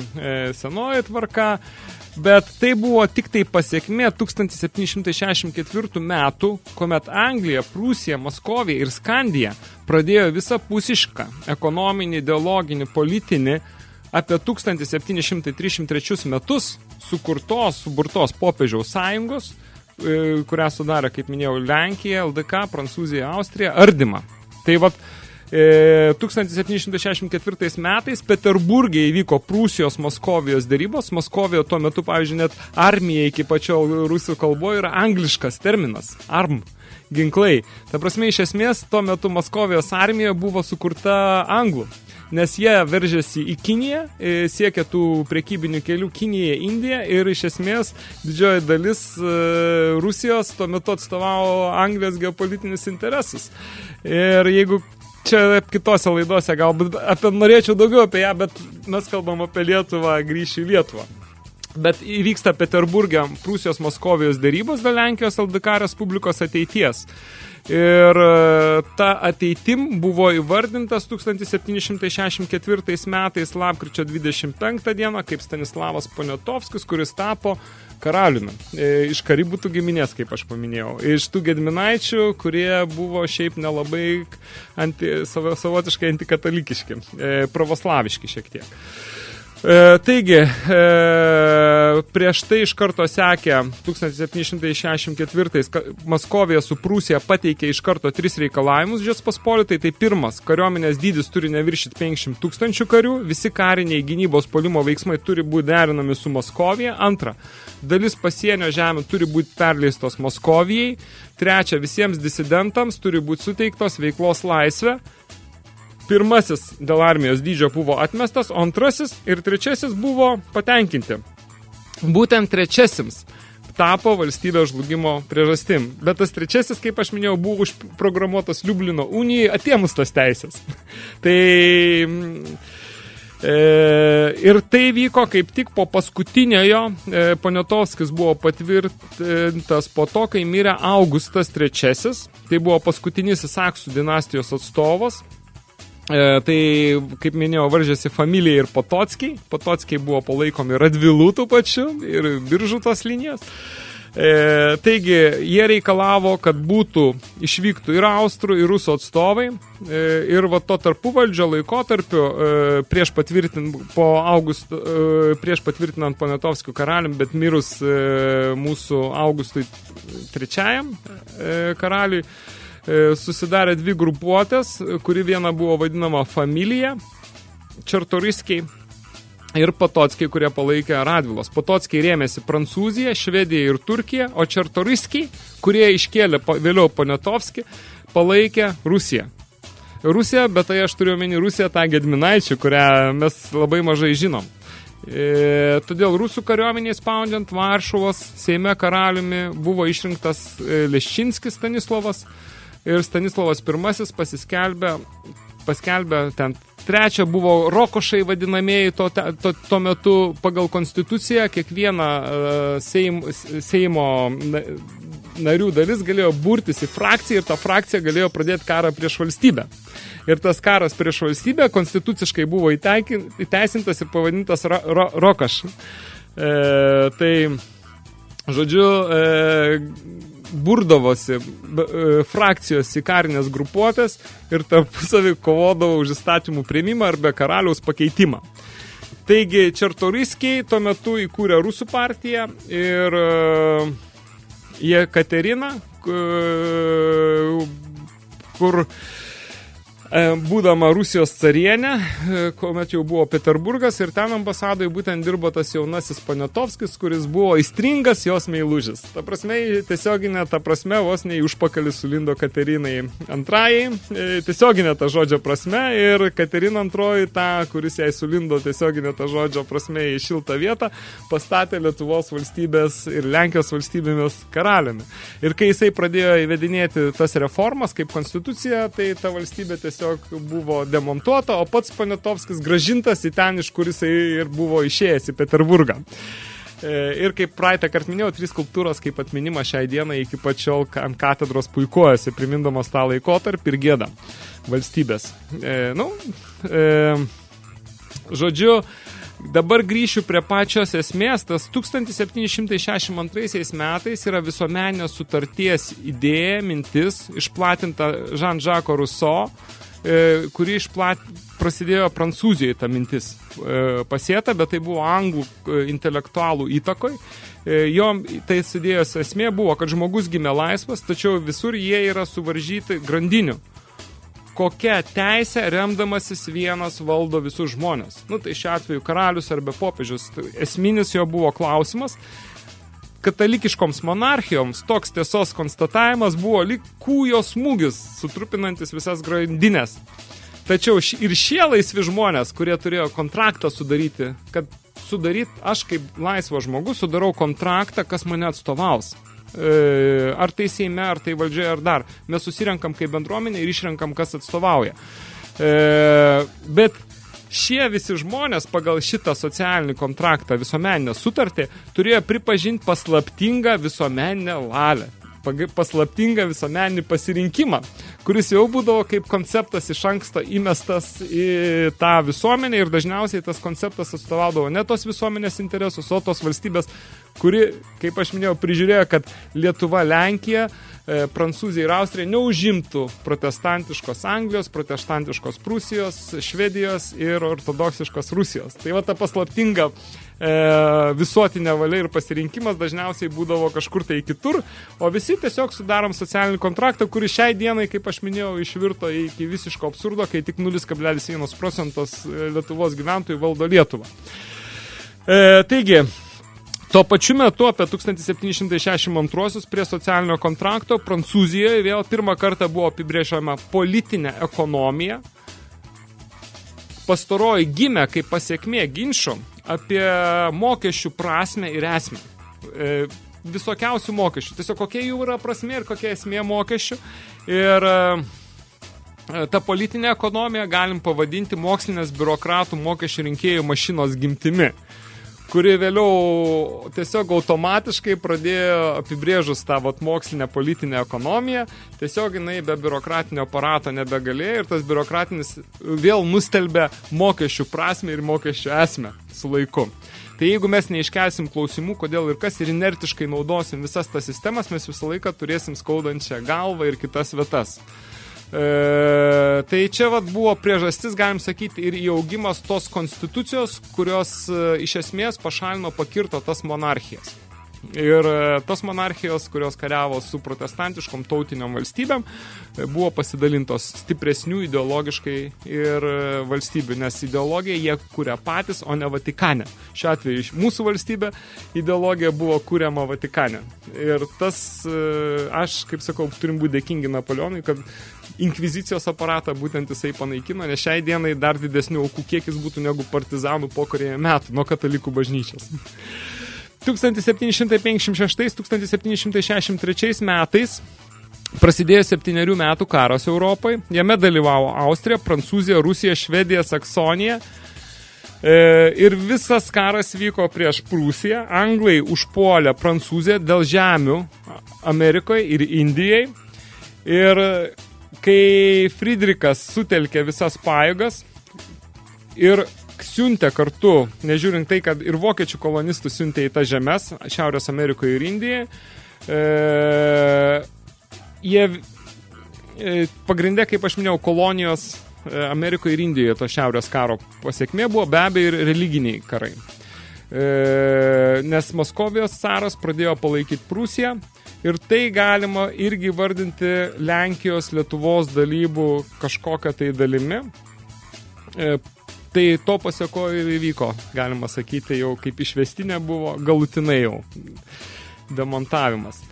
senoji tvarka, bet tai buvo tik tai pasiekmė 1764 metų, kuomet Anglija, Prūsija, Maskovija ir Skandija pradėjo visapusišką ekonominį, ideologinį, politinį apie 1733 metus sukurtos, suburtos popiežiaus sąjungos, e, kurią sudarė, kaip minėjau, Lenkija, LDK, Prancūzija, Austrija, ardymą. Tai vat, 1764 e, metais Peterburgė įvyko Prūsijos Moskovijos dėrybos. Moskovijo tuo metu, pavyzdžiui, net armija iki pačio rusų kalboje yra angliškas terminas. Arm ginklai. Ta prasme, iš esmės, tuo metu Moskovijos armija buvo sukurta anglų nes jie veržėsi į Kiniją, e, siekia tų prekybinių kelių Kinija, Indija ir iš esmės didžioji dalis e, Rusijos tuo metu atstovavo Anglijos geopolitinius interesus. Ir jeigu čia kitose laidose galbūt apie, norėčiau daugiau apie ją, bet mes kalbam apie Lietuvą, grįšiu į Lietuvą. Bet įvyksta Peterburgė Prūsijos Moskovijos darybos dėl Lenkijos LDK Respublikos ateities. Ir e, ta ateitim buvo įvardintas 1764 metais lapkričio 25 dieną kaip Stanislavas Poniatovskis, kuris tapo karaliumi. E, iš kaributų giminės, kaip aš paminėjau. Iš tų gedminaičių, kurie buvo šiaip nelabai anti, savotiškai antikatalikiški, e, pravoslaviški šiek tiek. E, taigi, e, prieš tai iš karto sekė 1764 Maskovija su Prūsija pateikė iš karto tris reikalavimus Žės paspolitai. Tai pirmas, kariuomenės dydis turi neviršyti 500 tūkstančių karių, visi kariniai gynybos polimo veiksmai turi būti derinami su Maskovija. Antra, dalis pasienio žemė turi būti perleistos Maskovijai. Trečia, visiems disidentams turi būti suteiktos veiklos laisvė pirmasis dėl armijos dydžio buvo atmestas, o antrasis ir trečiasis buvo patenkinti. Būtent trečiasims tapo valstybės žlugimo priežastim. Bet tas trečiasis, kaip aš minėjau, buvo užprogramuotas Liublino unijai atėmus tas teisės. tai... E, ir tai vyko kaip tik po paskutiniojo, e, Poniatovskis buvo patvirtintas po to, kai mirė Augustas III, tai buvo paskutinis Saksų dinastijos atstovas, tai, kaip minėjau, varžėsi familija ir Potockiai. Potockiai buvo palaikomi Radvilų tų pačių ir biržų tos linijos. E, taigi, jie reikalavo, kad būtų išvyktų ir austrų, ir rusų atstovai. E, ir va to tarpuvaldžio laikotarpiu, e, prieš, patvirtin, po August, e, prieš patvirtinant Ponetovskių karalium, bet mirus e, mūsų Augustui trečiajam e, karaliui, E, susidarė dvi grupuotės, kuri viena buvo vadinama familija, čartoriskiai ir Patockiai, kurie palaikė Radvilos. Patockiai rėmėsi Prancūziją, Švediją ir Turkiją, o Čartoriskiai, kurie iškėlė vėliau Ponetovskį, palaikė Rusiją. Rusija, bet tai aš turiu omeny Rusiją tą Gedminaičių, kurią mes labai mažai žinom. E, todėl rusų kariuomeniai spaudžiant Varšuvos Seime karaliumi buvo išrinktas e, Leščinskis Stanislovas, ir Stanislavas I pasiskelbė, paskelbė ten trečia buvo rokošai vadinamieji to, to, to metu pagal konstituciją, kiekviena uh, seim, Seimo narių dalis galėjo burtis į frakciją ir ta frakcija galėjo pradėti karą prieš valstybę. Ir tas karas prieš valstybę konstituciškai buvo įteisintas ir pavadintas ro, ro, rokaš. E, tai, žodžiu, e, burdavosi e, frakcijos į karinės grupuotės ir tarpusavį kovodavo už įstatymų prieimimą arba karaliaus pakeitimą. Taigi Čertoriskiai tuo metu įkūrė Rusų partiją ir jie Katerina, uh, kur E, būdama Rusijos carienė, e, kuomet jau buvo Peterburgas ir ten ambasadoje būtent dirbo tas jaunasis Paniatovskis, kuris buvo įstringas jos meilužis. Ta prasme, tiesioginė, ta prasme, vos nei užpakalį sulindo Katerinai antrajai, e, tiesioginė ta žodžio prasme ir Katerina antroji, ta, kuris jai sulindo tiesioginė ta žodžio prasme į šiltą vietą, pastatė Lietuvos valstybės ir Lenkijos valstybėmis karaliumi. Ir kai jisai pradėjo įvedinėti tas reformas kaip konstitucija, tai ta valstybė tiesiog tiesiog buvo demontuota, o pats Poniatovskis gražintas į ten, iš kuris ir buvo išėjęs į Peterburgą. E, ir kaip praeitą kartą minėjau, trys skulptūros kaip atminimas šiai dienai iki pačiol ant katedros puikuojasi, primindamos tą laikotarpį ir gėdą valstybės. E, nu, e, žodžiu, Dabar grįšiu prie pačios esmės. Tas 1762 metais yra visuomenės sutarties idėja, mintis, išplatinta Jean-Jacques Rousseau, e, kuri išplat, prasidėjo Prancūzijoje ta mintis e, pasėta, bet tai buvo anglų e, intelektualų įtakoj. Jo tai sudėjos esmė buvo, kad žmogus gimė laisvas, tačiau visur jie yra suvaržyti grandinių kokia teisė remdamasis vienas valdo visus žmonės. Nu, tai šiuo atveju karalius arba popiežius. Tai esminis jo buvo klausimas. Katalikiškoms monarchijoms toks tiesos konstatavimas buvo lyg kūjo smūgis, sutrupinantis visas grandinės. Tačiau ir šie laisvi žmonės, kurie turėjo kontraktą sudaryti, kad sudaryt, aš kaip laisvas žmogus sudarau kontraktą, kas mane atstovaus. E, ar tai Seime, ar tai valdžioje, ar dar. Mes susirenkam kaip bendruomenė ir išrenkam, kas atstovauja. E, bet šie visi žmonės pagal šitą socialinį kontraktą visuomeninę sutartį turėjo pripažinti paslaptingą visuomeninę lalę paslaptingą visuomeninį pasirinkimą, kuris jau būdavo kaip konceptas iš anksto įmestas į tą visuomenę ir dažniausiai tas konceptas atstovaudavo ne tos visuomenės interesus, o tos valstybės, kuri, kaip aš minėjau, prižiūrėjo, kad Lietuva, Lenkija, e, Prancūzija ir Austrija neužimtų protestantiškos Anglijos, protestantiškos Prūsijos, Švedijos ir ortodoksiškos Rusijos. Tai va ta paslaptinga e, visuotinė valia ir pasirinkimas dažniausiai būdavo kažkur tai kitur, o visi tiesiog sudarom socialinį kontraktą, kuris šiai dienai, kaip aš minėjau, išvirto iki visiško absurdo, kai tik 0,1 procentas e, Lietuvos gyventojų valdo Lietuvą. E, taigi, Tuo pačiu metu apie 1762 prie socialinio kontrakto Prancūzijoje vėl pirmą kartą buvo apibrėžiama politinė ekonomija. Pastaroji gimė kaip pasiekmė ginčio apie mokesčių prasme ir esmę. E, visokiausių mokesčių. Tiesiog kokia jų yra prasmė ir kokia esmė mokesčių. Ir e, tą politinę ekonomiją galim pavadinti mokslinės biurokratų mokesčių rinkėjų mašinos gimtimi kuri vėliau tiesiog automatiškai pradėjo apibrėžus tą vat, mokslinę politinę ekonomiją, tiesiog jinai be biurokratinio aparato nebegalėjo ir tas biurokratinis vėl nustelbė mokesčių prasme ir mokesčių esmę su laiku. Tai jeigu mes neiškelsim klausimų, kodėl ir kas ir inertiškai naudosim visas tas sistemas, mes visą laiką turėsim skaudančią galvą ir kitas vietas. E, tai čia vat buvo priežastis, galim sakyti, ir įaugimas tos konstitucijos, kurios e, iš esmės pašalino pakirto tas monarchijas. Ir e, tos monarchijos, kurios kariavo su protestantiškom tautiniam valstybėm, e, buvo pasidalintos stipresnių ideologiškai ir e, valstybių, nes ideologiją jie kuria patys, o ne Vatikane. Šiuo atveju mūsų valstybė ideologija buvo kuriama Vatikane. Ir tas, aš, kaip sakau, turim būti dėkingi Napoleonui, kad inkvizicijos aparatą būtent jisai panaikino, nes šiai dienai dar didesnių aukų kiekis būtų negu partizanų pokorėje metų nuo katalikų bažnyčios. 1756-1763 metais prasidėjo septyniarių metų karas Europai. Jame dalyvavo Austrija, Prancūzija, Rusija, Švedija, Saksonija. E, ir visas karas vyko prieš Prūsiją. Anglai užpuolė Prancūziją dėl žemių Amerikoje ir Indijai. Ir kai Friedrichas sutelkė visas pajėgas ir siuntė kartu, nežiūrint tai, kad ir vokiečių kolonistų siuntė į tas žemės, Šiaurės Amerikoje ir Indijai, e, jie e, pagrindė, kaip aš minėjau, kolonijos e, Amerikoje ir Indijoje to šiaurės karo pasiekmė buvo be abejo ir religiniai karai. E, nes Moskovijos caras pradėjo palaikyti Prūsiją ir tai galima irgi vardinti Lenkijos, Lietuvos dalybų kažkokią tai dalimi. E, Tai to pasiekojo įvyko, galima sakyti, jau kaip išvestinė buvo galutinai jau demontavimas.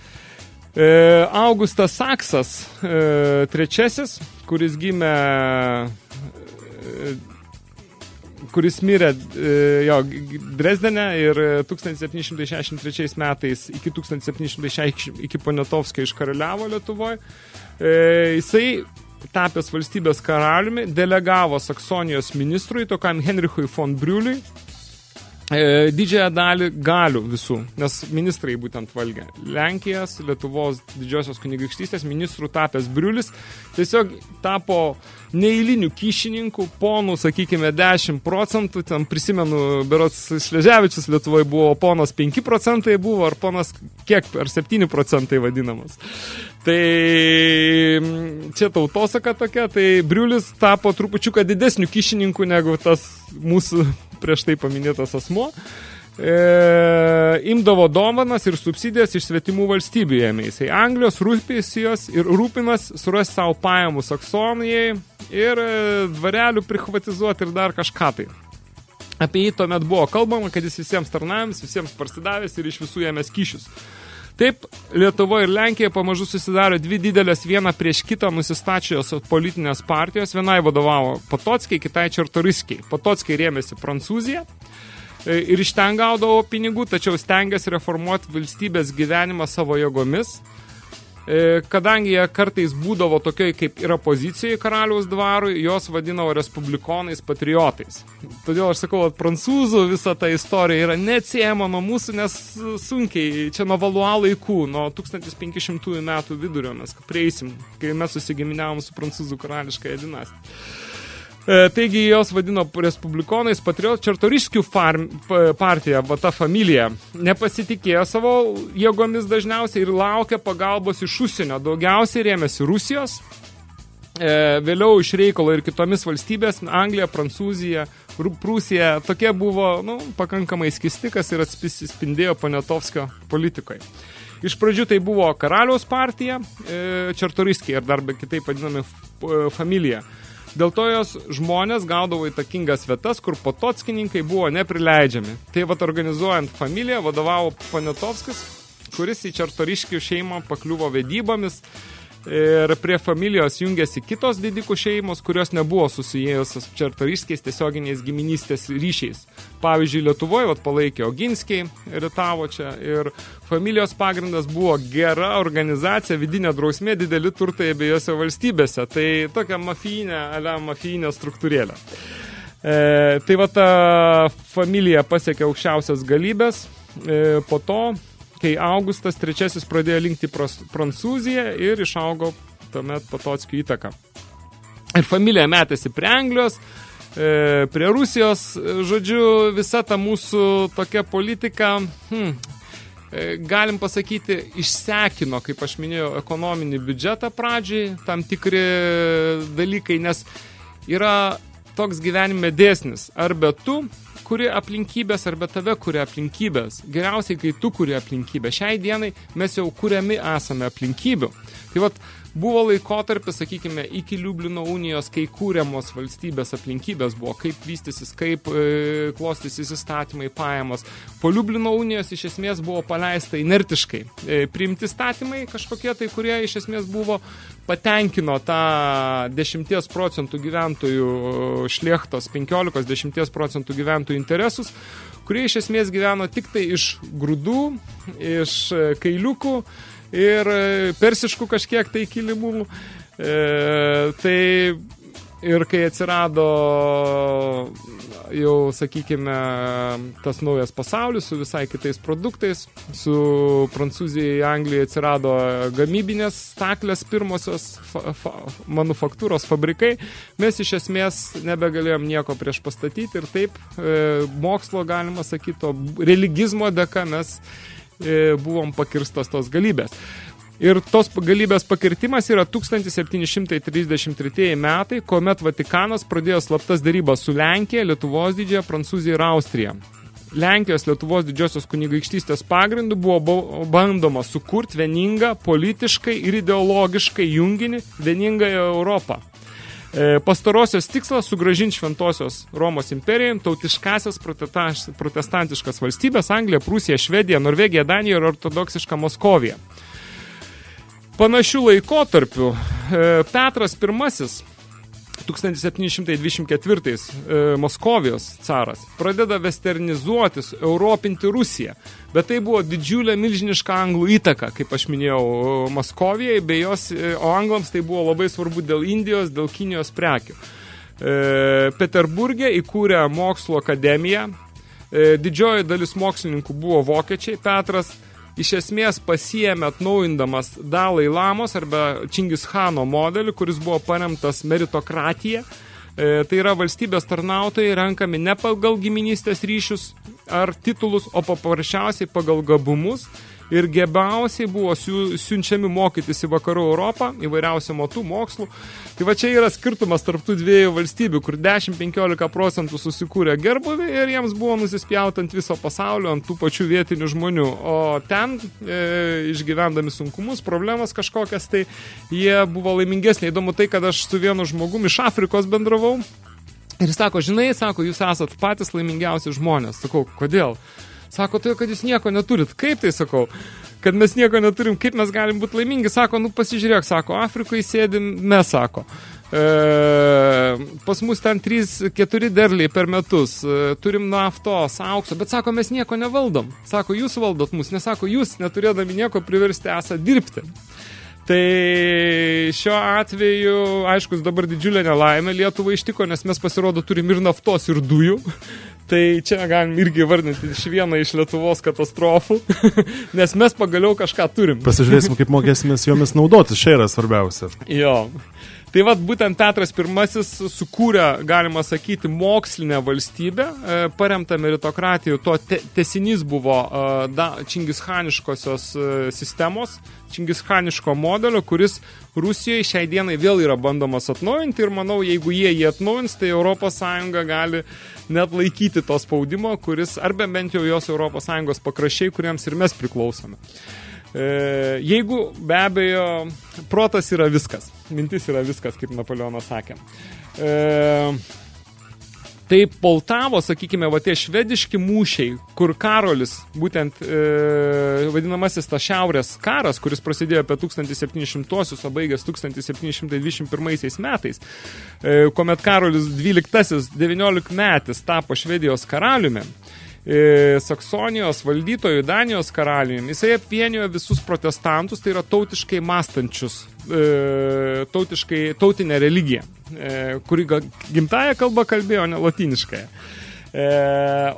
E, Augustas Saksas e, trečiasis, kuris gimė, e, kuris mirė e, jo, Dresdene ir 1763 metais iki 1760 iki Poniatovskio iškaraliavo Lietuvoje, e, jisai tapęs valstybės karaliumi, delegavo Saksonijos ministrui, tokiam Henrichui von Briuliui, e, didžiąją dalį galių visų, nes ministrai būtent valgė. Lenkijas, Lietuvos didžiosios kunigaikštystės ministrų tapęs Briulis tiesiog tapo neįlinių kyšininkų, ponų, sakykime, 10 procentų, ten prisimenu, berots Šleževičius Lietuvoje buvo, ponas 5 procentai buvo, ar ponas kiek, ar 7 procentai vadinamas. Tai čia tautosaka tokia, tai Briulis tapo trupučiuką didesnių kyšininkų negu tas mūsų prieš tai paminėtas asmo. E, imdavo dovanas ir subsidijas iš svetimų valstybių ėmė. Jisai Anglijos rūpėsijos ir rūpinas suras savo pajamų Saksonijai ir e, dvarelių prihvatizuoti ir dar kažką tai. Apie jį tuomet buvo kalbama, kad jis visiems tarnavęs, visiems parsidavęs ir iš visų ėmės kyšius. Taip, Lietuva ir Lenkija pamažu susidaro dvi didelės vieną prieš kitą nusistačios politinės partijos. Vienai vadovavo Potockiai, kitai Čertoriskiai. Potockiai rėmėsi Prancūziją e, ir iš ten gaudavo pinigų, tačiau stengiasi reformuoti valstybės gyvenimą savo jėgomis – kadangi jie kartais būdavo tokioj kaip yra pozicijai karaliaus dvarui, jos vadinavo respublikonais patriotais. Todėl aš sakau, kad prancūzų visa ta istorija yra neatsiejama nuo mūsų, nes sunkiai, čia nuo Valua laikų, nuo 1500 metų vidurio mes prieisim, kai mes susigiminiavom su prancūzų karališkąją dinastiją. E, taigi jos vadino respublikonais, patriot, Čertoriškių farm, partija, va ta familija, nepasitikėjo savo jėgomis dažniausiai ir laukia pagalbos iš užsienio. Daugiausiai rėmėsi Rusijos, e, vėliau iš reikalo ir kitomis valstybės, Anglija, Prancūzija, Prūsija, tokie buvo nu, pakankamai skistikas ir atspindėjo Poniatovskio politikoje. Iš pradžių tai buvo karaliaus partija, e, Čertoriskiai, ir dar be kitaip vadinami familija. Dėl to jos žmonės gaudavo įtakingas vietas, kur potockininkai buvo neprileidžiami. Tai vat organizuojant familiją vadovavo Panetovskis, kuris į Čartoriškių šeimą pakliuvo vedybomis Ir prie familijos jungiasi kitos didikų šeimos, kurios nebuvo susijėjusios čertoriškiais tiesioginiais giminystės ryšiais. Pavyzdžiui, Lietuvoje vat, palaikė Oginskiai, rytavo čia. Ir familijos pagrindas buvo gera organizacija, vidinė drausmė, dideli turtai abiejose valstybėse. Tai tokia mafijinė, ale mafijinė struktūrėlė. E, tai va ta familija pasiekė aukščiausias galybės. E, po to kai Augustas III pradėjo linkti Prancūziją ir išaugo tuomet Patockio įtaka. Ir familija metėsi prie Anglijos, e, prie Rusijos, žodžiu, visa ta mūsų tokia politika, hmm, e, galim pasakyti, išsekino, kaip aš minėjau, ekonominį biudžetą pradžiai, tam tikri dalykai, nes yra toks gyvenime dėsnis. Arba tu kuri aplinkybės arba tave kuria aplinkybės. Geriausiai, kai tu kuri aplinkybę. Šiai dienai mes jau kuriami esame aplinkybių. Tai vat, Buvo laikotarpis, sakykime, iki Liublino unijos, kai kūriamos valstybės aplinkybės buvo, kaip vystysis, kaip e, klostysis įstatymai, pajamos. Po Liublino unijos iš esmės buvo paleista inertiškai. E, priimti statymai kažkokie tai, kurie iš esmės buvo patenkino tą 10 procentų gyventojų šliechtos, 15-10 procentų gyventojų interesus, kurie iš esmės gyveno tik tai iš grūdų, iš e, kailiukų, ir e, persiškų kažkiek tai kilimų. E, tai ir kai atsirado jau, sakykime, tas naujas pasaulis su visai kitais produktais, su Prancūzijai, Anglijai atsirado gamybinės staklės pirmosios fa fa manufaktūros fabrikai, mes iš esmės nebegalėjom nieko prieš pastatyti ir taip e, mokslo, galima sakyti, religizmo dėka mes buvom pakirstos tos galybės. Ir tos galybės pakirtimas yra 1733 metai, kuomet Vatikanas pradėjo slaptas darybas su Lenkija, Lietuvos didžiąją, Prancūzija ir Austrija. Lenkijos Lietuvos didžiosios kunigaikštystės pagrindų buvo bandoma sukurti vieningą politiškai ir ideologiškai junginį vieningą Europą. E, pastarosios tikslas sugražinti šventosios Romos imperijai tautiškasias protestantiškas valstybės Anglija, Prūsija, Švedija, Norvegija, Danija ir ortodoksiška Moskovija. Panašių laikotarpių e, Petras I 1724 e, Moskovijos caras pradeda westernizuotis, europinti Rusiją. Bet tai buvo didžiulė milžiniška anglų įtaka, kaip aš minėjau, Moskovijai, bei jos, e, o anglams tai buvo labai svarbu dėl Indijos, dėl Kinijos prekių. E, Peterburgė įkūrė mokslo akademiją. E, didžioji dalis mokslininkų buvo vokiečiai. Petras iš esmės pasiėmė atnaujindamas Dalai Lamos arba Čingis Hano modelį, kuris buvo paremtas meritokratija. E, tai yra valstybės tarnautojai renkami ne pagal giminystės ryšius ar titulus, o paprasčiausiai pagal gabumus ir gebiausiai buvo siunčiami mokytis į vakarų Europą, įvairiausių motų mokslų. Tai va čia yra skirtumas tarp tų dviejų valstybių, kur 10-15 procentų susikūrė gerbuvį ir jiems buvo nusispjauti ant viso pasaulio, ant tų pačių vietinių žmonių. O ten, e, išgyvendami sunkumus, problemas kažkokias, tai jie buvo laimingesnė. Įdomu tai, kad aš su vienu žmogum iš Afrikos bendravau. Ir sako, žinai, sako, jūs esat patys laimingiausi žmonės. Sakau, kodėl? Sako, tai, kad jūs nieko neturit. Kaip tai sakau? Kad mes nieko neturim, kaip mes galim būti laimingi? Sako, nu pasižiūrėk, sako, Afrikoje sėdim, mes sako. E, pas mus ten 3-4 derliai per metus, e, turim naftos, aukso, bet sako, mes nieko nevaldom. Sako, jūs valdot mus, nesako, jūs neturėdami nieko priversti esą dirbti. Tai šiuo atveju, aišku, dabar didžiulė nelaimė Lietuvą ištiko, nes mes pasirodo turim ir naftos, ir dujų. Tai čia galim irgi vardinti iš vieną iš Lietuvos katastrofų, nes mes pagaliau kažką turim. Pasižiūrėsim, kaip mokėsimės jomis naudotis, čia yra svarbiausia. Jo. Tai vad būtent Petras I sukūrė, galima sakyti, mokslinę valstybę, e, paremtą meritokratijų. To te, tesinys buvo e, da, čingischaniškosios e, sistemos, čingischaniško modelio, kuris Rusijoje šiai dienai vėl yra bandomas atnaujinti ir manau, jeigu jie jį atnaujins, tai Sąjunga gali net laikyti to spaudimo, kuris, arba bent jau jos Sąjungos pakraščiai, kuriems ir mes priklausome. E, jeigu be abejo protas yra viskas, mintis yra viskas, kaip Napoleonas sakė. E, Tai Poltavo, sakykime, va tie švediški mūšiai, kur Karolis, būtent e, vadinamasis ta šiaurės karas, kuris prasidėjo apie 1700-osius, o baigęs 1721 metais, e, kuomet Karolis 12-19 metais tapo Švedijos karaliumi, E, Saksonijos valdytojų Danijos karaliumi. Jisai apvienijo visus protestantus, tai yra tautiškai mastančius, e, tautiškai, tautinę religiją, e, kuri gimtają kalbą kalbėjo, ne latiniškąją.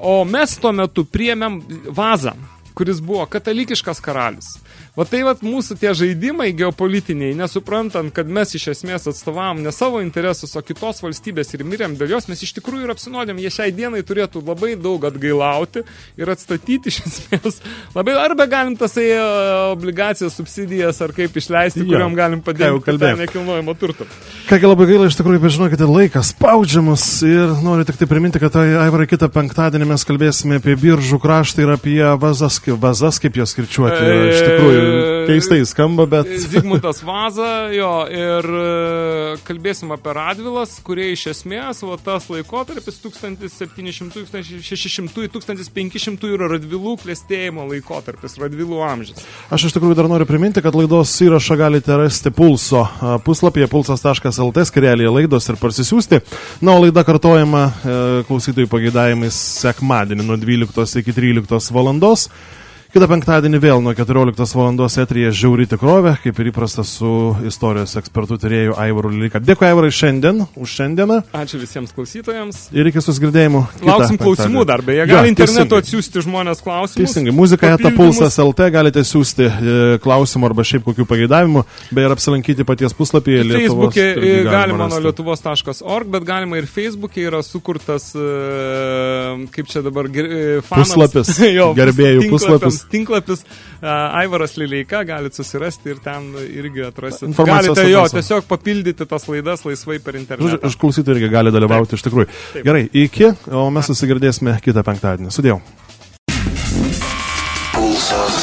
O mes tuo metu priėmėm vazą, kuris buvo katalikiškas karalius. Va tai vat mūsų tie žaidimai geopolitiniai, nesuprantant, kad mes iš esmės atstovavom ne savo interesus, o kitos valstybės ir mirėm dėl jos, mes iš tikrųjų ir apsinodėm, jie šiai dienai turėtų labai daug atgailauti ir atstatyti iš esmės. Labai arba galim tasai e, obligacijas, subsidijas ar kaip išleisti, ja, kuriam galim padėti nekilnojimo turtą. Kągi labai gaila, iš tikrųjų, bet žinokite, laikas spaudžiamas ir noriu tik tai priminti, kad tai Aivarai kitą penktadienį mes kalbėsime apie biržų kraštą ir apie vazas, vazas kaip jas skirčiuoti. E, iš tikrųjų, keistai skamba, bet. Zigmuntas Vaza, jo, ir e, kalbėsim apie Radvilas, kurie iš esmės, va, tas laikotarpis 1700, 1600, 1500 yra Radvilų klėstėjimo laikotarpis, Radvilų amžius. Aš iš tikrųjų dar noriu priminti, kad laidos įrašą galite rasti pulso puslapyje pulsas.lt skirelėje laidos ir parsisiųsti. Na, o laida kartojama e, klausytojų pageidavimais sekmadienį nuo 12 iki 13 valandos. Kita penktadienį vėl nuo 14 val. etrija Žiauri tikrovė, kaip ir įprasta su istorijos ekspertų tyrėjų Aivaru Lilika. Dėkui Aivarai šiandien, už šiandieną. Ačiū visiems klausytojams. Ir iki susigirdėjimų. Lauksim klausimų dar, beje, gali internetu atsiųsti žmonės klausimus. Teisingai, muzika eta pulsas LT galite siūsti e, klausimų arba šiaip kokių pageidavimų, beje ir apsilankyti paties puslapyje. Facebook'e galima, galima nuo lietuvos.org, bet galima ir Facebook'e yra sukurtas, e, kaip čia dabar, e, fanams, puslapis, jo, gerbėjų puslapis tinklapis uh, Aivaras Lileika, galite susirasti ir ten irgi atrasite. Galite jo, tiesiog papildyti tas laidas laisvai per internetą. Aš klausytojai irgi gali dalyvauti Taip. iš tikrųjų. Taip. Gerai, iki, o mes susigirdėsime kitą penktadienį. Sudėjau. Pulsas.